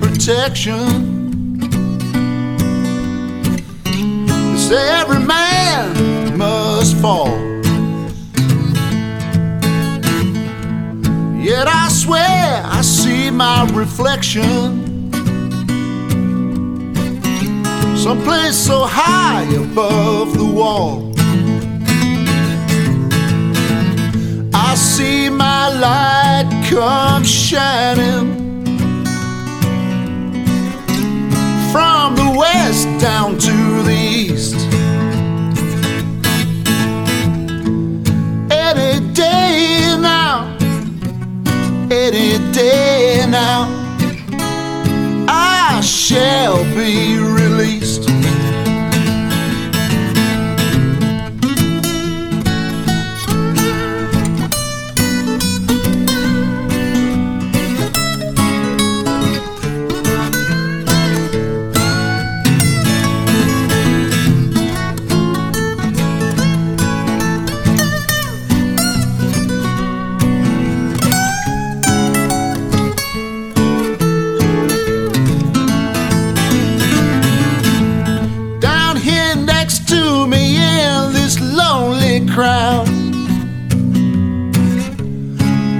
protection. Cause every man must fall. Yet I swear I see my reflection. Someplace so high above the wall. Down to the east. Any day now, any day now, I shall be Here next to me in this lonely crowd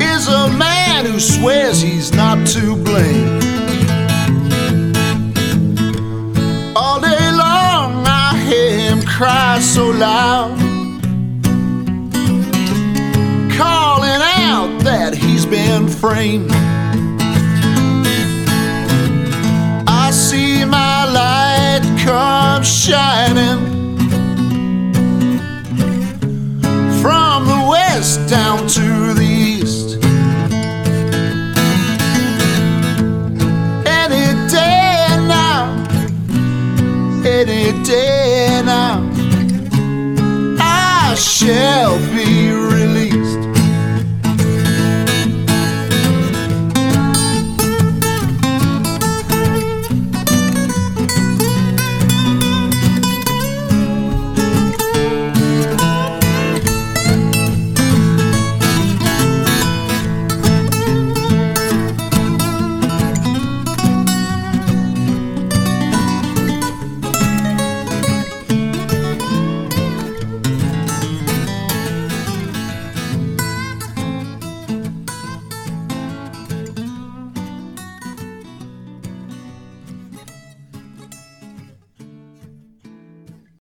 is a man who swears he's not to blame. All day long I hear him cry so loud, calling out that he's been framed. West down to the east. Any day now, any day now, I shall be